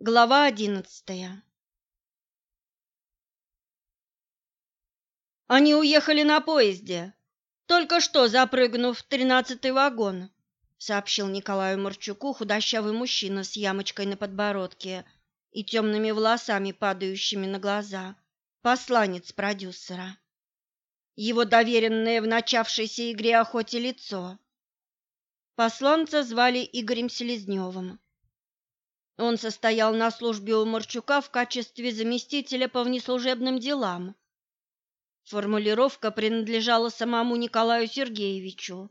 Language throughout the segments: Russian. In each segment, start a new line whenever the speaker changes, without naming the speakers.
Глава одиннадцатая Они уехали на поезде, только что запрыгнув в тринадцатый вагон, сообщил Николаю Марчуку худощавый мужчина с ямочкой на подбородке и темными волосами, падающими на глаза, посланец продюсера. Его доверенное в начавшейся игре охоте лицо. Посланца звали Игорем Селезневым. Он состоял на службе у Марчука в качестве заместителя по внеслужебным делам. Формулировка принадлежала самому Николаю Сергеевичу,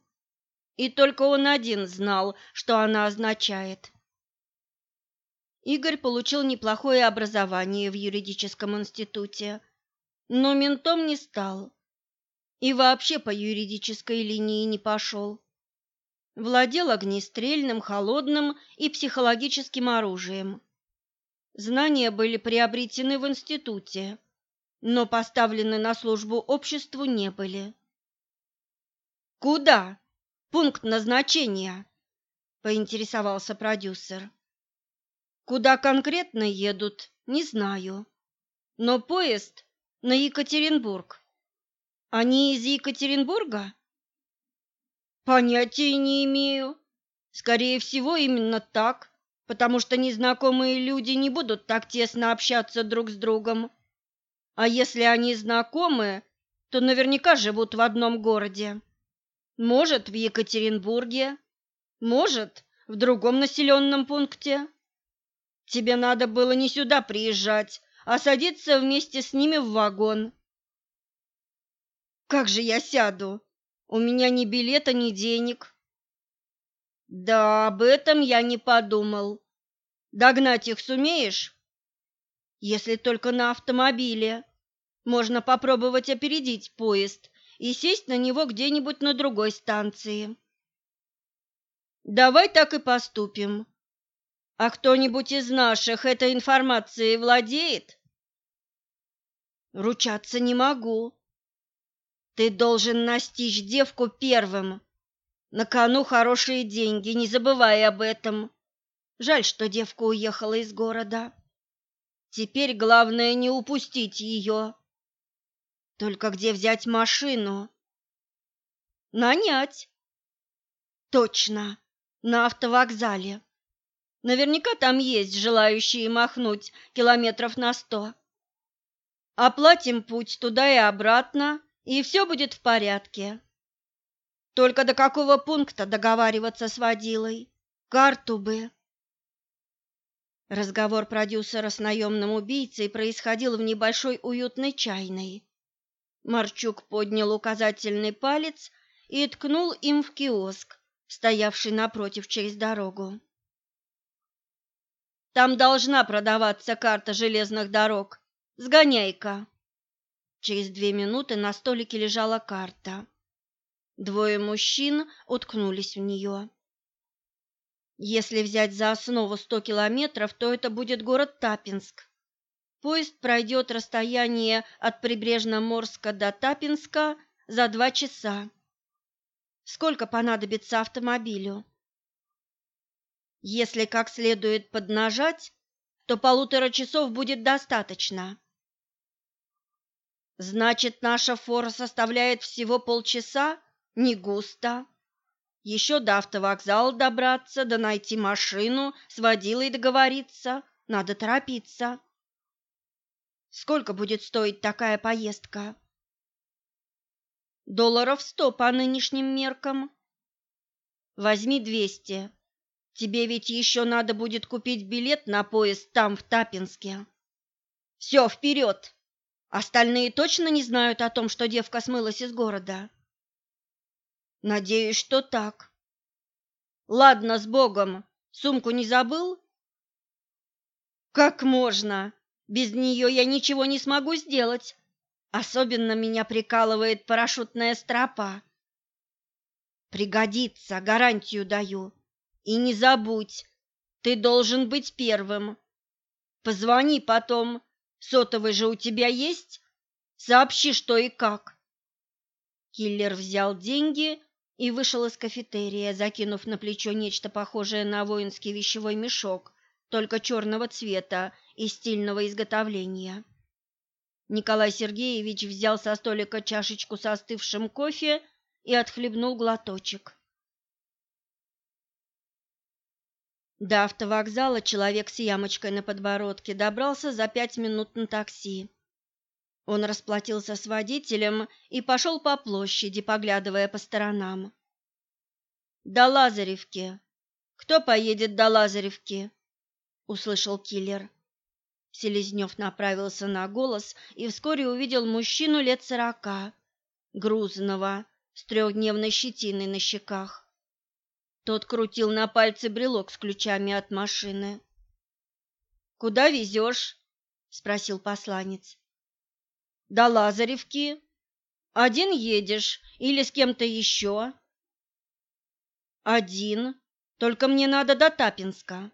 и только он один знал, что она означает. Игорь получил неплохое образование в юридическом институте, но ментом не стал и вообще по юридической линии не пошел владел огнестрельным, холодным и психологическим оружием. Знания были приобретены в институте, но поставлены на службу обществу не были. «Куда? Пункт назначения?» – поинтересовался продюсер. «Куда конкретно едут, не знаю. Но поезд на Екатеринбург. Они из Екатеринбурга?» Понятия не имею. Скорее всего, именно так, потому что незнакомые люди не будут так тесно общаться друг с другом. А если они знакомы, то наверняка живут в одном городе. Может, в Екатеринбурге, может, в другом населенном пункте. Тебе надо было не сюда приезжать, а садиться вместе с ними в вагон. Как же я сяду? У меня ни билета, ни денег. Да, об этом я не подумал. Догнать их сумеешь? Если только на автомобиле. Можно попробовать опередить поезд и сесть на него где-нибудь на другой станции. Давай так и поступим. А кто-нибудь из наших этой информацией владеет? Ручаться не могу. Ты должен настичь девку первым. На кону хорошие деньги, не забывай об этом. Жаль, что девка уехала из города. Теперь главное не упустить ее. Только где взять машину? Нанять. Точно, на автовокзале. Наверняка там есть желающие махнуть километров на сто. Оплатим путь туда и обратно и все будет в порядке. Только до какого пункта договариваться с водилой? Карту бы. Разговор продюсера с наемным убийцей происходил в небольшой уютной чайной. Марчук поднял указательный палец и ткнул им в киоск, стоявший напротив через дорогу. Там должна продаваться карта железных дорог. Сгоняй-ка. Через две минуты на столике лежала карта. Двое мужчин уткнулись в нее. Если взять за основу сто километров, то это будет город Тапинск. Поезд пройдет расстояние от Прибрежно-Морска до Тапинска за два часа. Сколько понадобится автомобилю? Если как следует поднажать, то полутора часов будет достаточно. Значит, наша фора составляет всего полчаса? Не густо. Еще до автовокзала добраться, да найти машину, с водилой договориться. Надо торопиться. Сколько будет стоить такая поездка? Долларов сто по нынешним меркам. Возьми двести. Тебе ведь еще надо будет купить билет на поезд там, в Тапинске. Все, вперед! Остальные точно не знают о том, что девка смылась из города? Надеюсь, что так. Ладно, с Богом. Сумку не забыл? Как можно? Без нее я ничего не смогу сделать. Особенно меня прикалывает парашютная стропа. Пригодится, гарантию даю. И не забудь, ты должен быть первым. Позвони потом, Сотовый же у тебя есть? Сообщи, что и как. Киллер взял деньги и вышел из кафетерия, закинув на плечо нечто похожее на воинский вещевой мешок только черного цвета и стильного изготовления. Николай Сергеевич взял со столика чашечку со остывшим кофе и отхлебнул глоточек. До автовокзала человек с ямочкой на подбородке добрался за пять минут на такси. Он расплатился с водителем и пошел по площади, поглядывая по сторонам. «До Лазаревки! Кто поедет до Лазаревки?» — услышал киллер. Селезнев направился на голос и вскоре увидел мужчину лет сорока, грузного, с трехдневной щетиной на щеках. Тот крутил на пальце брелок с ключами от машины. «Куда везешь?» — спросил посланец. «До Лазаревки. Один едешь или с кем-то еще?» «Один. Только мне надо до Тапинска».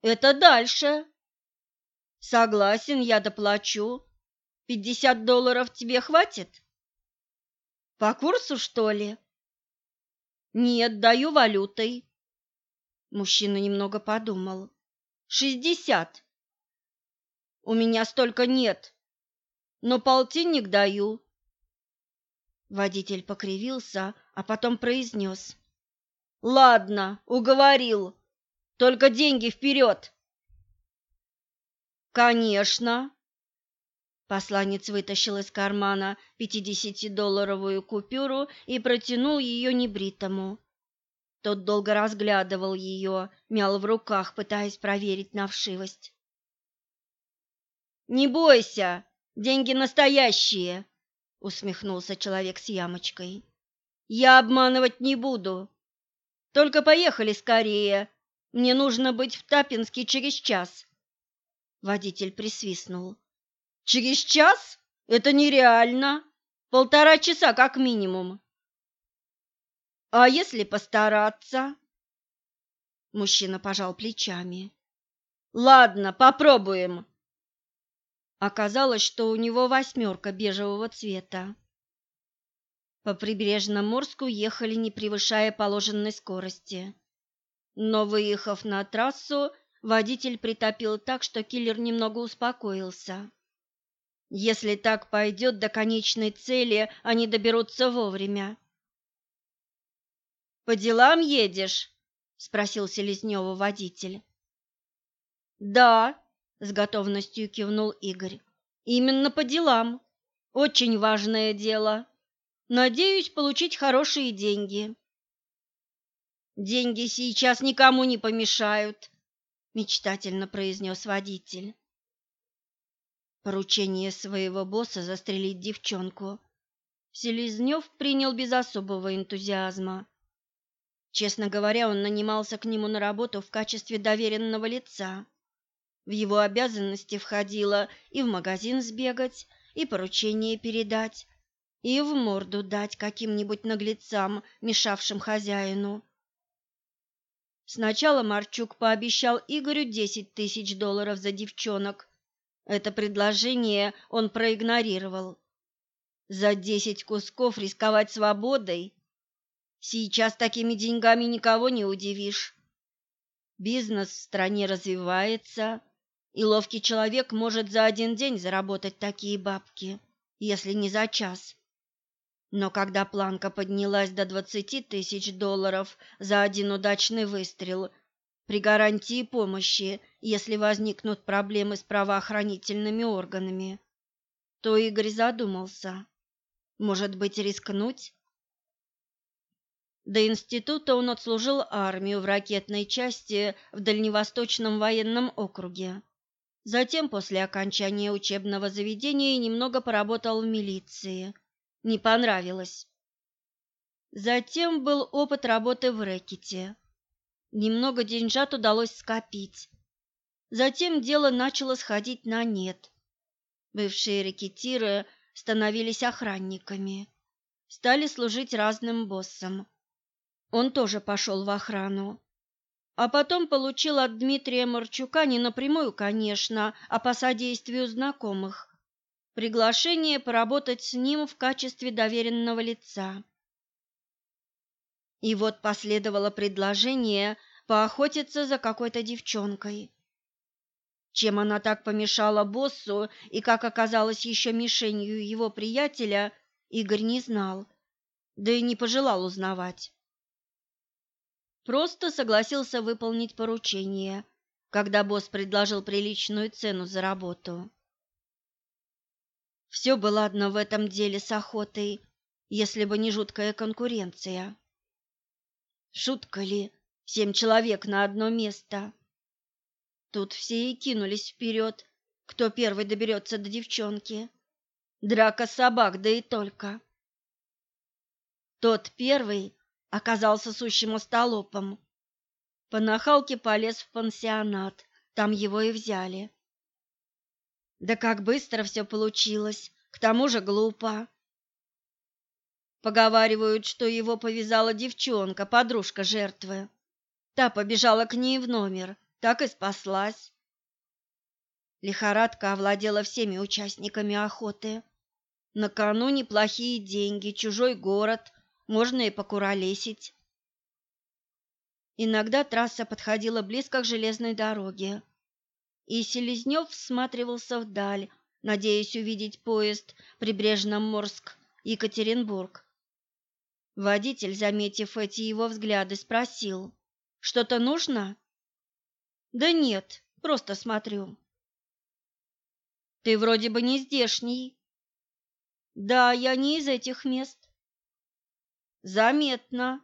«Это дальше». «Согласен, я доплачу. Пятьдесят долларов тебе хватит?» «По курсу, что ли?» Нет, даю валютой. Мужчина немного подумал. Шестьдесят. У меня столько нет, но полтинник даю. Водитель покривился, а потом произнес. Ладно, уговорил. Только деньги вперед. Конечно. Посланец вытащил из кармана пятидесятидолларовую купюру и протянул ее небритому. Тот долго разглядывал ее, мял в руках, пытаясь проверить на вшивость. «Не бойся, деньги настоящие!» — усмехнулся человек с ямочкой. «Я обманывать не буду. Только поехали скорее. Мне нужно быть в Тапинске через час». Водитель присвистнул. Через час? Это нереально. Полтора часа как минимум. А если постараться? Мужчина пожал плечами. Ладно, попробуем. Оказалось, что у него восьмерка бежевого цвета. По прибрежному Морску ехали, не превышая положенной скорости. Но, выехав на трассу, водитель притопил так, что киллер немного успокоился. Если так пойдет до конечной цели, они доберутся вовремя. «По делам едешь?» — спросил Селезнева водитель. «Да», — с готовностью кивнул Игорь. «Именно по делам. Очень важное дело. Надеюсь получить хорошие деньги». «Деньги сейчас никому не помешают», — мечтательно произнес водитель. Поручение своего босса застрелить девчонку Селезнев принял без особого энтузиазма. Честно говоря, он нанимался к нему на работу в качестве доверенного лица. В его обязанности входило и в магазин сбегать, и поручение передать, и в морду дать каким-нибудь наглецам, мешавшим хозяину. Сначала Марчук пообещал Игорю десять тысяч долларов за девчонок, это предложение он проигнорировал. За десять кусков рисковать свободой? Сейчас такими деньгами никого не удивишь. Бизнес в стране развивается, и ловкий человек может за один день заработать такие бабки, если не за час. Но когда планка поднялась до двадцати тысяч долларов за один удачный выстрел, при гарантии помощи, если возникнут проблемы с правоохранительными органами, то Игорь задумался. Может быть, рискнуть? До института он отслужил армию в ракетной части в Дальневосточном военном округе. Затем, после окончания учебного заведения, немного поработал в милиции. Не понравилось. Затем был опыт работы в рэкете. Немного деньжат удалось скопить. Затем дело начало сходить на нет. Бывшие рекетиры становились охранниками, стали служить разным боссам. Он тоже пошел в охрану. А потом получил от Дмитрия Марчука не напрямую, конечно, а по содействию знакомых, приглашение поработать с ним в качестве доверенного лица. И вот последовало предложение поохотиться за какой-то девчонкой. Чем она так помешала боссу и как оказалась еще мишенью его приятеля, Игорь не знал, да и не пожелал узнавать. Просто согласился выполнить поручение, когда босс предложил приличную цену за работу. Все бы ладно в этом деле с охотой, если бы не жуткая конкуренция. Шутка ли, семь человек на одно место? Тут все и кинулись вперед, кто первый доберется до девчонки. Драка собак, да и только. Тот первый оказался сущим остолопом. По нахалке полез в пансионат, там его и взяли. Да как быстро все получилось, к тому же глупо. Поговаривают, что его повязала девчонка, подружка жертвы. Та побежала к ней в номер, так и спаслась. Лихорадка овладела всеми участниками охоты. На кону неплохие деньги, чужой город, можно и покуролесить. Иногда трасса подходила близко к железной дороге, и Селезнев всматривался вдаль, надеясь увидеть поезд Прибрежно-Морск-Екатеринбург. Водитель, заметив эти его взгляды, спросил, «Что-то нужно?» «Да нет, просто смотрю». «Ты вроде бы не здешний». «Да, я не из этих мест». «Заметно»,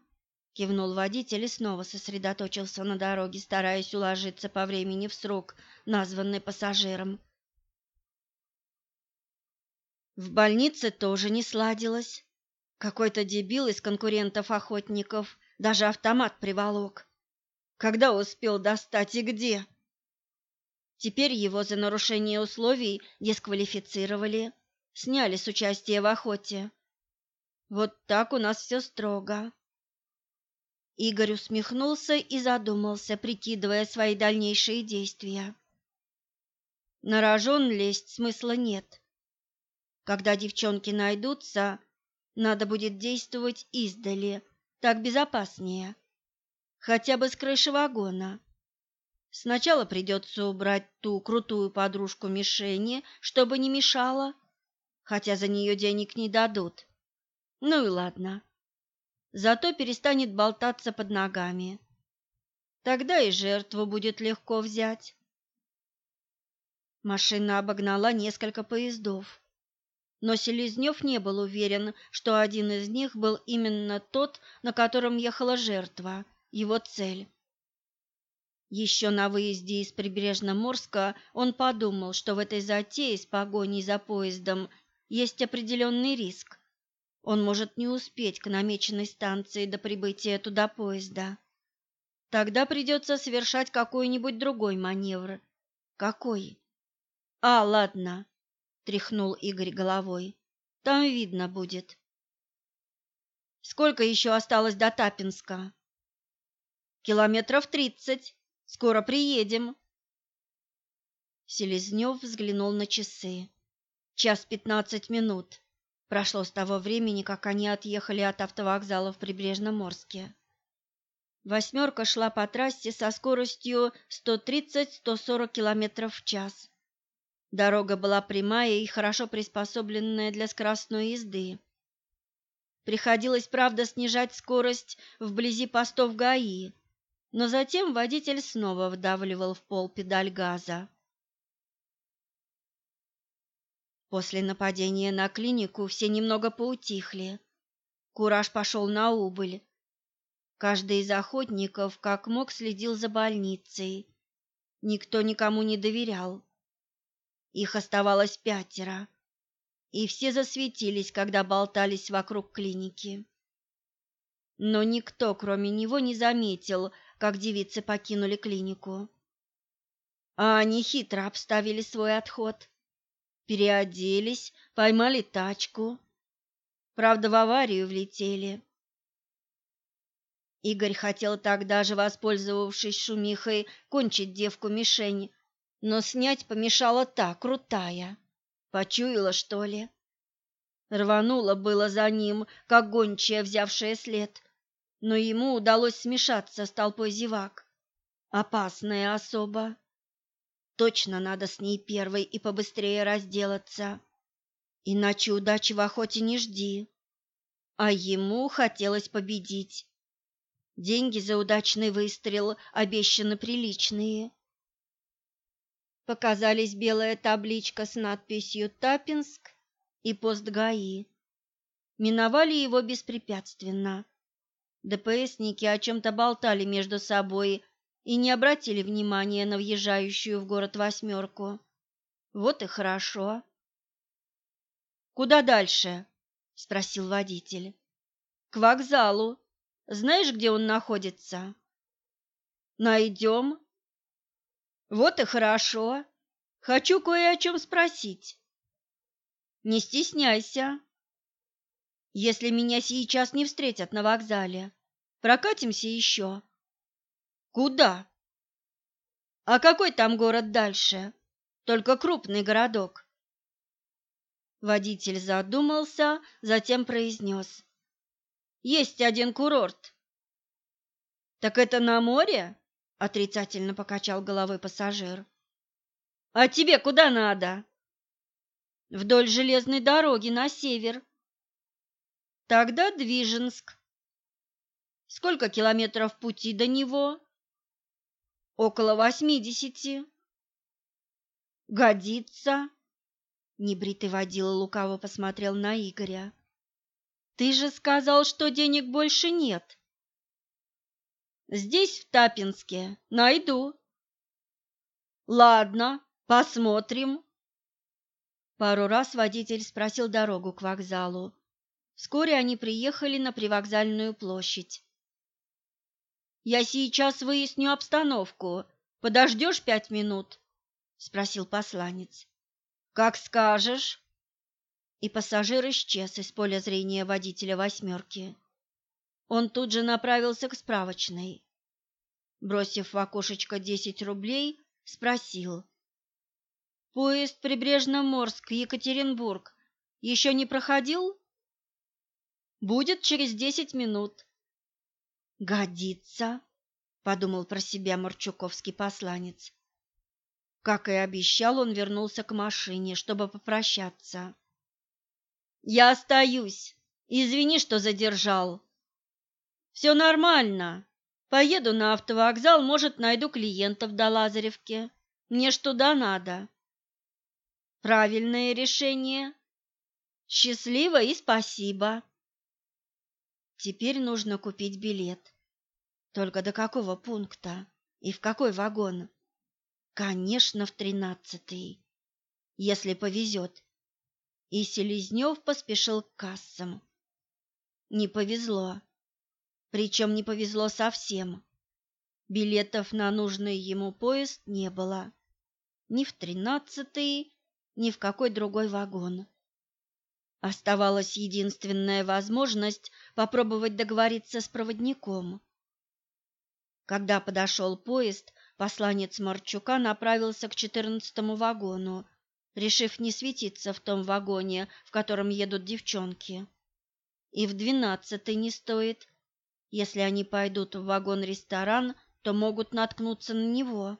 кивнул водитель и снова сосредоточился на дороге, стараясь уложиться по времени в срок, названный пассажиром. В больнице тоже не сладилось. Какой-то дебил из конкурентов-охотников даже автомат приволок. Когда успел достать и где? Теперь его за нарушение условий дисквалифицировали, сняли с участия в охоте. Вот так у нас все строго. Игорь усмехнулся и задумался, прикидывая свои дальнейшие действия. На рожон лезть смысла нет. Когда девчонки найдутся, надо будет действовать издали, так безопаснее. Хотя бы с крыши вагона. Сначала придется убрать ту крутую подружку мишени, чтобы не мешала, хотя за нее денег не дадут. Ну и ладно зато перестанет болтаться под ногами. Тогда и жертву будет легко взять. Машина обогнала несколько поездов, но Селезнев не был уверен, что один из них был именно тот, на котором ехала жертва, его цель. Еще на выезде из Прибрежно-Морска он подумал, что в этой затее с погоней за поездом есть определенный риск, он может не успеть к намеченной станции до прибытия туда поезда. Тогда придется совершать какой-нибудь другой маневр. Какой? А, ладно, тряхнул Игорь головой. Там видно будет. Сколько еще осталось до Тапинска? Километров тридцать. Скоро приедем. Селезнев взглянул на часы. Час пятнадцать минут. Прошло с того времени, как они отъехали от автовокзала в Прибрежном Морске. Восьмерка шла по трассе со скоростью 130-140 км в час. Дорога была прямая и хорошо приспособленная для скоростной езды. Приходилось, правда, снижать скорость вблизи постов ГАИ, но затем водитель снова вдавливал в пол педаль газа. После нападения на клинику все немного поутихли. Кураж пошел на убыль. Каждый из охотников как мог следил за больницей. Никто никому не доверял. Их оставалось пятеро, и все засветились, когда болтались вокруг клиники. Но никто, кроме него, не заметил, как девицы покинули клинику. А они хитро обставили свой отход переоделись, поймали тачку. Правда, в аварию влетели. Игорь хотел тогда же, воспользовавшись шумихой, кончить девку-мишень, но снять помешала та, крутая. Почуяла, что ли? Рванула было за ним, как гончая, взявшая след, но ему удалось смешаться с толпой зевак. Опасная особа. Точно надо с ней первой и побыстрее разделаться. Иначе удачи в охоте не жди. А ему хотелось победить. Деньги за удачный выстрел обещаны приличные. Показались белая табличка с надписью «Тапинск» и пост ГАИ. Миновали его беспрепятственно. ДПСники о чем-то болтали между собой и не обратили внимания на въезжающую в город восьмерку. Вот и хорошо. Куда дальше? спросил водитель. К вокзалу. Знаешь, где он находится? Найдем. Вот и хорошо. Хочу кое о чем спросить. Не стесняйся. Если меня сейчас не встретят на вокзале, прокатимся еще. Куда? А какой там город дальше? Только крупный городок. Водитель задумался, затем произнес. Есть один курорт. Так это на море? Отрицательно покачал головой пассажир. А тебе куда надо? Вдоль железной дороги на север. Тогда Движенск. Сколько километров пути до него? Около восьмидесяти. Годится. Небритый водила лукаво посмотрел на Игоря. Ты же сказал, что денег больше нет. Здесь, в Тапинске, найду. Ладно, посмотрим. Пару раз водитель спросил дорогу к вокзалу. Вскоре они приехали на привокзальную площадь. Я сейчас выясню обстановку. Подождешь пять минут? спросил посланец. Как скажешь. И пассажир исчез из поля зрения водителя восьмерки. Он тут же направился к справочной. Бросив в окошечко десять рублей, спросил: "Поезд Прибрежно-Морск, Екатеринбург еще не проходил?" "Будет через десять минут", Годится, подумал про себя Марчуковский посланец. Как и обещал, он вернулся к машине, чтобы попрощаться. Я остаюсь. Извини, что задержал. Все нормально. Поеду на автовокзал, может, найду клиентов до Лазаревки. Мне ж туда надо. Правильное решение. Счастливо и спасибо. Теперь нужно купить билет. Только до какого пункта и в какой вагон? Конечно, в тринадцатый, если повезет. И Селезнев поспешил к кассам. Не повезло. Причем не повезло совсем. Билетов на нужный ему поезд не было. Ни в тринадцатый, ни в какой другой вагон. Оставалась единственная возможность попробовать договориться с проводником. Когда подошел поезд, посланец Марчука направился к четырнадцатому вагону, решив не светиться в том вагоне, в котором едут девчонки. И в двенадцатый не стоит. Если они пойдут в вагон-ресторан, то могут наткнуться на него.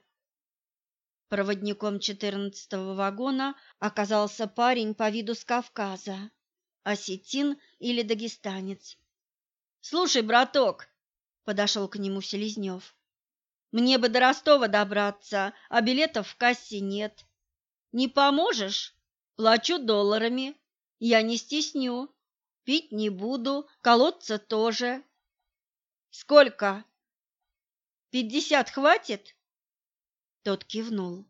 Проводником четырнадцатого вагона оказался парень по виду с Кавказа, осетин или дагестанец. «Слушай, браток!» — подошел к нему Селезнев. «Мне бы до Ростова добраться, а билетов в кассе нет. Не поможешь? Плачу долларами. Я не стесню. Пить не буду, колоться тоже». «Сколько?» «Пятьдесят хватит?» Тот кивнул.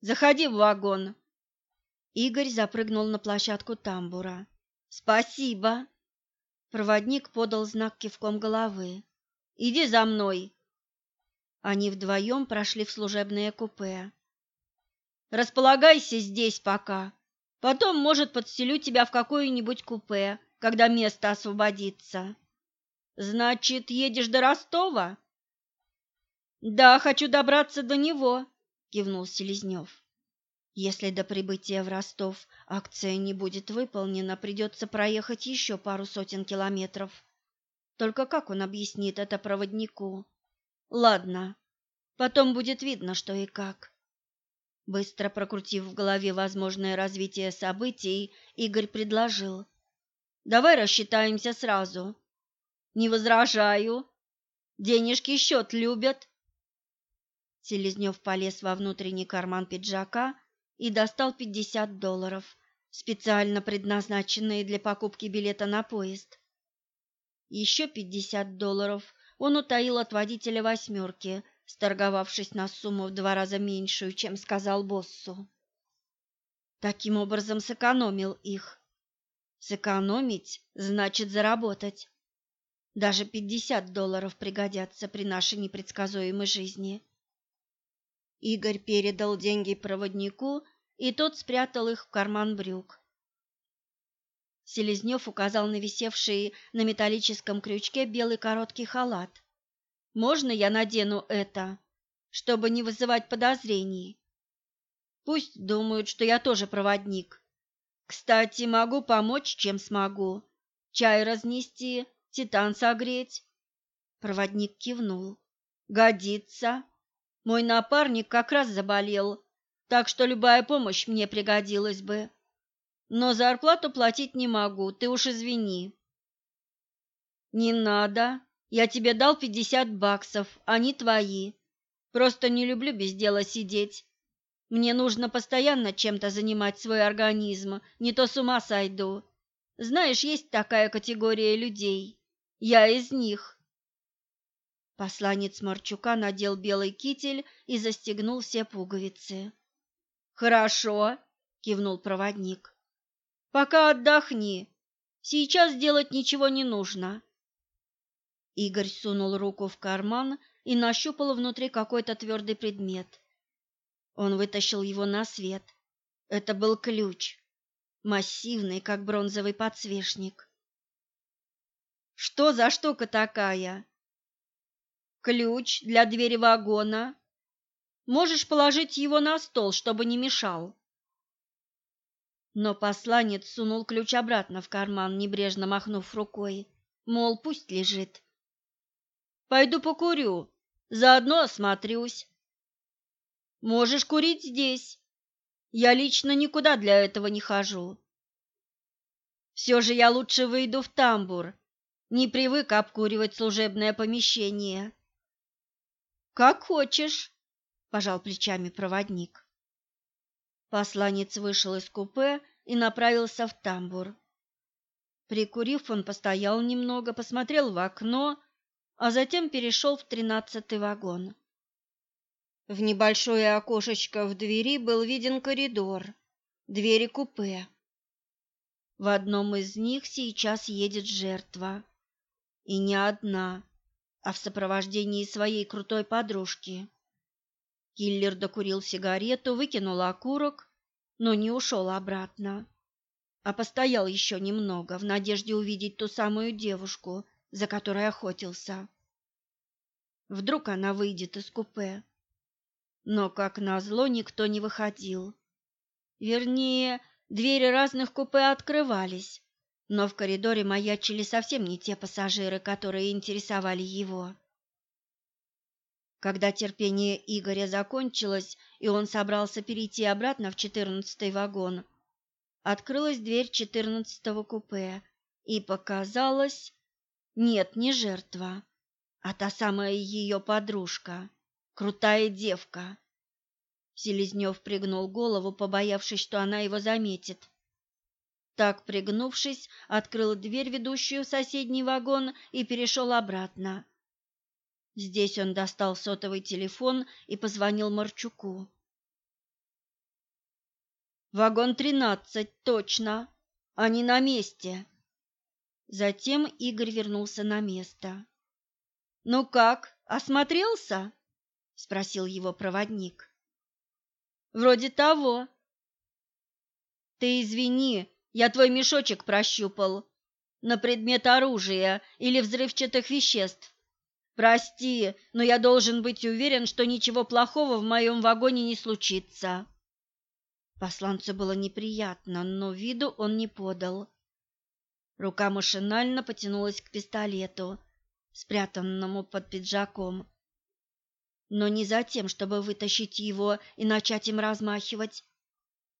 Заходи в вагон. Игорь запрыгнул на площадку тамбура. Спасибо. Проводник подал знак кивком головы. Иди за мной. Они вдвоем прошли в служебное купе. Располагайся здесь пока. Потом, может, подселю тебя в какое-нибудь купе, когда место освободится. Значит, едешь до Ростова? Да, хочу добраться до него, кивнул Селезнев. Если до прибытия в Ростов акция не будет выполнена, придется проехать еще пару сотен километров. Только как он объяснит это проводнику? Ладно, Потом будет видно, что и как. Быстро прокрутив в голове возможное развитие событий, Игорь предложил. «Давай рассчитаемся сразу». «Не возражаю. Денежки счет любят». Селезнев полез во внутренний карман пиджака и достал пятьдесят долларов, специально предназначенные для покупки билета на поезд. Еще пятьдесят долларов он утаил от водителя «восьмерки», сторговавшись на сумму в два раза меньшую, чем сказал боссу. Таким образом сэкономил их. Сэкономить значит заработать. Даже пятьдесят долларов пригодятся при нашей непредсказуемой жизни. Игорь передал деньги проводнику, и тот спрятал их в карман брюк. Селезнев указал на висевший на металлическом крючке белый короткий халат. Можно я надену это, чтобы не вызывать подозрений? Пусть думают, что я тоже проводник. Кстати, могу помочь, чем смогу. Чай разнести, титан согреть. Проводник кивнул. Годится. Мой напарник как раз заболел, так что любая помощь мне пригодилась бы. Но зарплату платить не могу, ты уж извини. Не надо, я тебе дал пятьдесят баксов, они твои. Просто не люблю без дела сидеть. Мне нужно постоянно чем-то занимать свой организм, не то с ума сойду. Знаешь, есть такая категория людей. Я из них. Посланец Марчука надел белый китель и застегнул все пуговицы. Хорошо, кивнул проводник. Пока отдохни. Сейчас делать ничего не нужно. Игорь сунул руку в карман и нащупал внутри какой-то твердый предмет. Он вытащил его на свет. Это был ключ, массивный, как бронзовый подсвечник. Что за штука такая? Ключ для двери вагона. Можешь положить его на стол, чтобы не мешал. Но посланец сунул ключ обратно в карман, небрежно махнув рукой, мол, пусть лежит. Пойду покурю, заодно осмотрюсь. Можешь курить здесь. Я лично никуда для этого не хожу. Все же я лучше выйду в тамбур. Не привык обкуривать служебное помещение. Как хочешь, пожал плечами проводник. Посланец вышел из купе и направился в тамбур. Прикурив, он постоял немного, посмотрел в окно а затем перешел в тринадцатый вагон. В небольшое окошечко в двери был виден коридор, двери купе. В одном из них сейчас едет жертва. И не одна, а в сопровождении своей крутой подружки. Киллер докурил сигарету, выкинул окурок, но не ушел обратно, а постоял еще немного в надежде увидеть ту самую девушку, за которой охотился. Вдруг она выйдет из купе. Но, как назло, никто не выходил. Вернее, двери разных купе открывались, но в коридоре маячили совсем не те пассажиры, которые интересовали его. Когда терпение Игоря закончилось, и он собрался перейти обратно в четырнадцатый вагон, открылась дверь четырнадцатого купе, и показалось, нет, не жертва, а та самая ее подружка, крутая девка. Селезнев пригнул голову, побоявшись, что она его заметит. Так, пригнувшись, открыл дверь, ведущую в соседний вагон, и перешел обратно. Здесь он достал сотовый телефон и позвонил Марчуку. «Вагон тринадцать, точно. Они на месте», Затем Игорь вернулся на место. «Ну как, осмотрелся?» — спросил его проводник. «Вроде того». «Ты извини, я твой мешочек прощупал на предмет оружия или взрывчатых веществ. Прости, но я должен быть уверен, что ничего плохого в моем вагоне не случится». Посланцу было неприятно, но виду он не подал. Рука машинально потянулась к пистолету, спрятанному под пиджаком. но не за тем, чтобы вытащить его и начать им размахивать,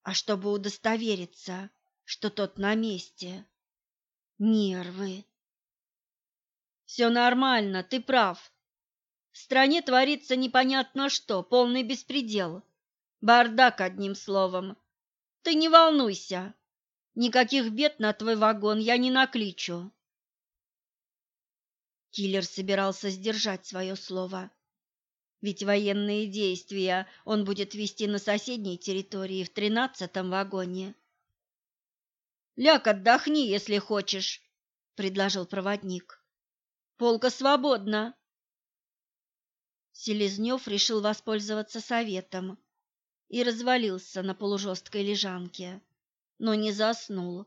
а чтобы удостовериться, что тот на месте. Нервы. Все нормально, ты прав. В стране творится непонятно что, полный беспредел. Бардак, одним словом. Ты не волнуйся. Никаких бед на твой вагон я не накличу. Киллер собирался сдержать свое слово. Ведь военные действия он будет вести на соседней территории в тринадцатом вагоне. «Ляг, отдохни, если хочешь», — предложил проводник. «Полка свободна». Селезнев решил воспользоваться советом и развалился на полужесткой лежанке, но не заснул,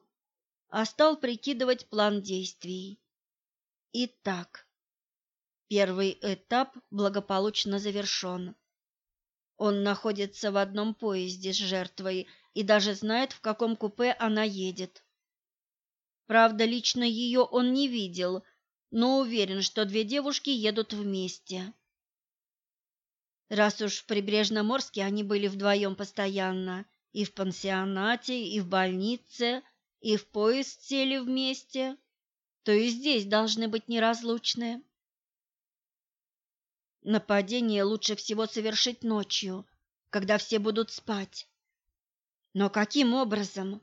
а стал прикидывать план действий. Итак, первый этап благополучно завершен. Он находится в одном поезде с жертвой и даже знает, в каком купе она едет. Правда, лично ее он не видел, но уверен, что две девушки едут вместе. Раз уж в Прибрежном Орске они были вдвоем постоянно, и в пансионате, и в больнице, и в поезд сели вместе, то и здесь должны быть неразлучны. Нападение лучше всего совершить ночью, когда все будут спать. Но каким образом?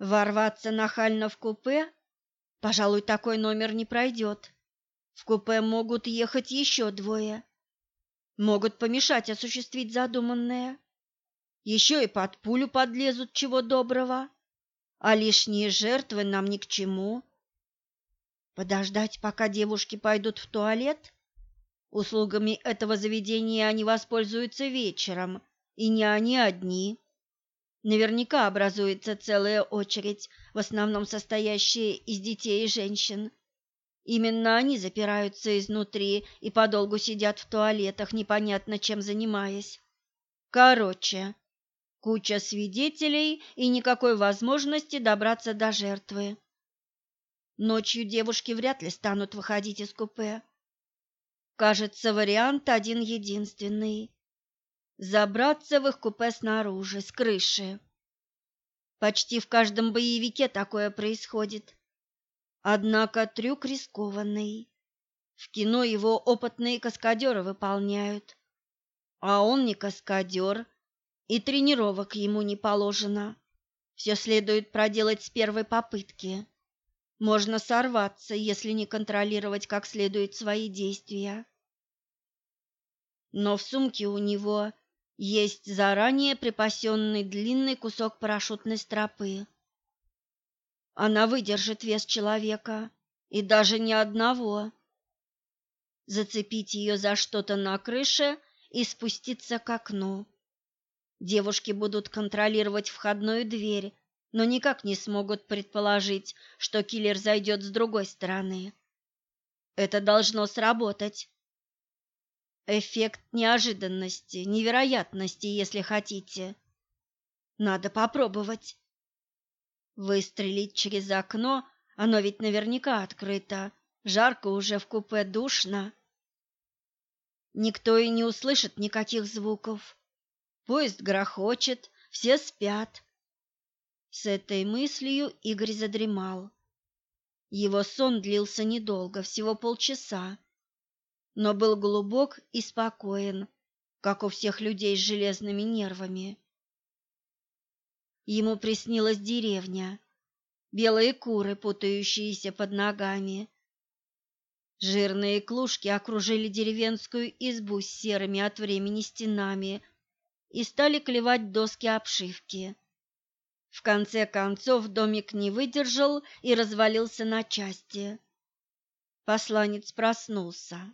Ворваться нахально в купе? Пожалуй, такой номер не пройдет. В купе могут ехать еще двое. Могут помешать осуществить задуманное. Еще и под пулю подлезут чего доброго. А лишние жертвы нам ни к чему. Подождать, пока девушки пойдут в туалет? Услугами этого заведения они воспользуются вечером, и не они одни. Наверняка образуется целая очередь, в основном состоящая из детей и женщин. Именно они запираются изнутри и подолгу сидят в туалетах, непонятно чем занимаясь. Короче, куча свидетелей и никакой возможности добраться до жертвы. Ночью девушки вряд ли станут выходить из купе. Кажется, вариант один единственный – забраться в их купе снаружи, с крыши. Почти в каждом боевике такое происходит. Однако трюк рискованный. В кино его опытные каскадеры выполняют. А он не каскадер, и тренировок ему не положено. Все следует проделать с первой попытки. Можно сорваться, если не контролировать как следует свои действия. Но в сумке у него есть заранее припасенный длинный кусок парашютной стропы. Она выдержит вес человека, и даже не одного. Зацепить ее за что-то на крыше и спуститься к окну. Девушки будут контролировать входную дверь, но никак не смогут предположить, что киллер зайдет с другой стороны. Это должно сработать. Эффект неожиданности, невероятности, если хотите. Надо попробовать. Выстрелить через окно, оно ведь наверняка открыто. Жарко уже в купе, душно. Никто и не услышит никаких звуков. Поезд грохочет, все спят. С этой мыслью Игорь задремал. Его сон длился недолго, всего полчаса, но был глубок и спокоен, как у всех людей с железными нервами. Ему приснилась деревня, белые куры, путающиеся под ногами. Жирные клушки окружили деревенскую избу с серыми от времени стенами и стали клевать доски обшивки. В конце концов домик не выдержал и развалился на части. Посланец проснулся.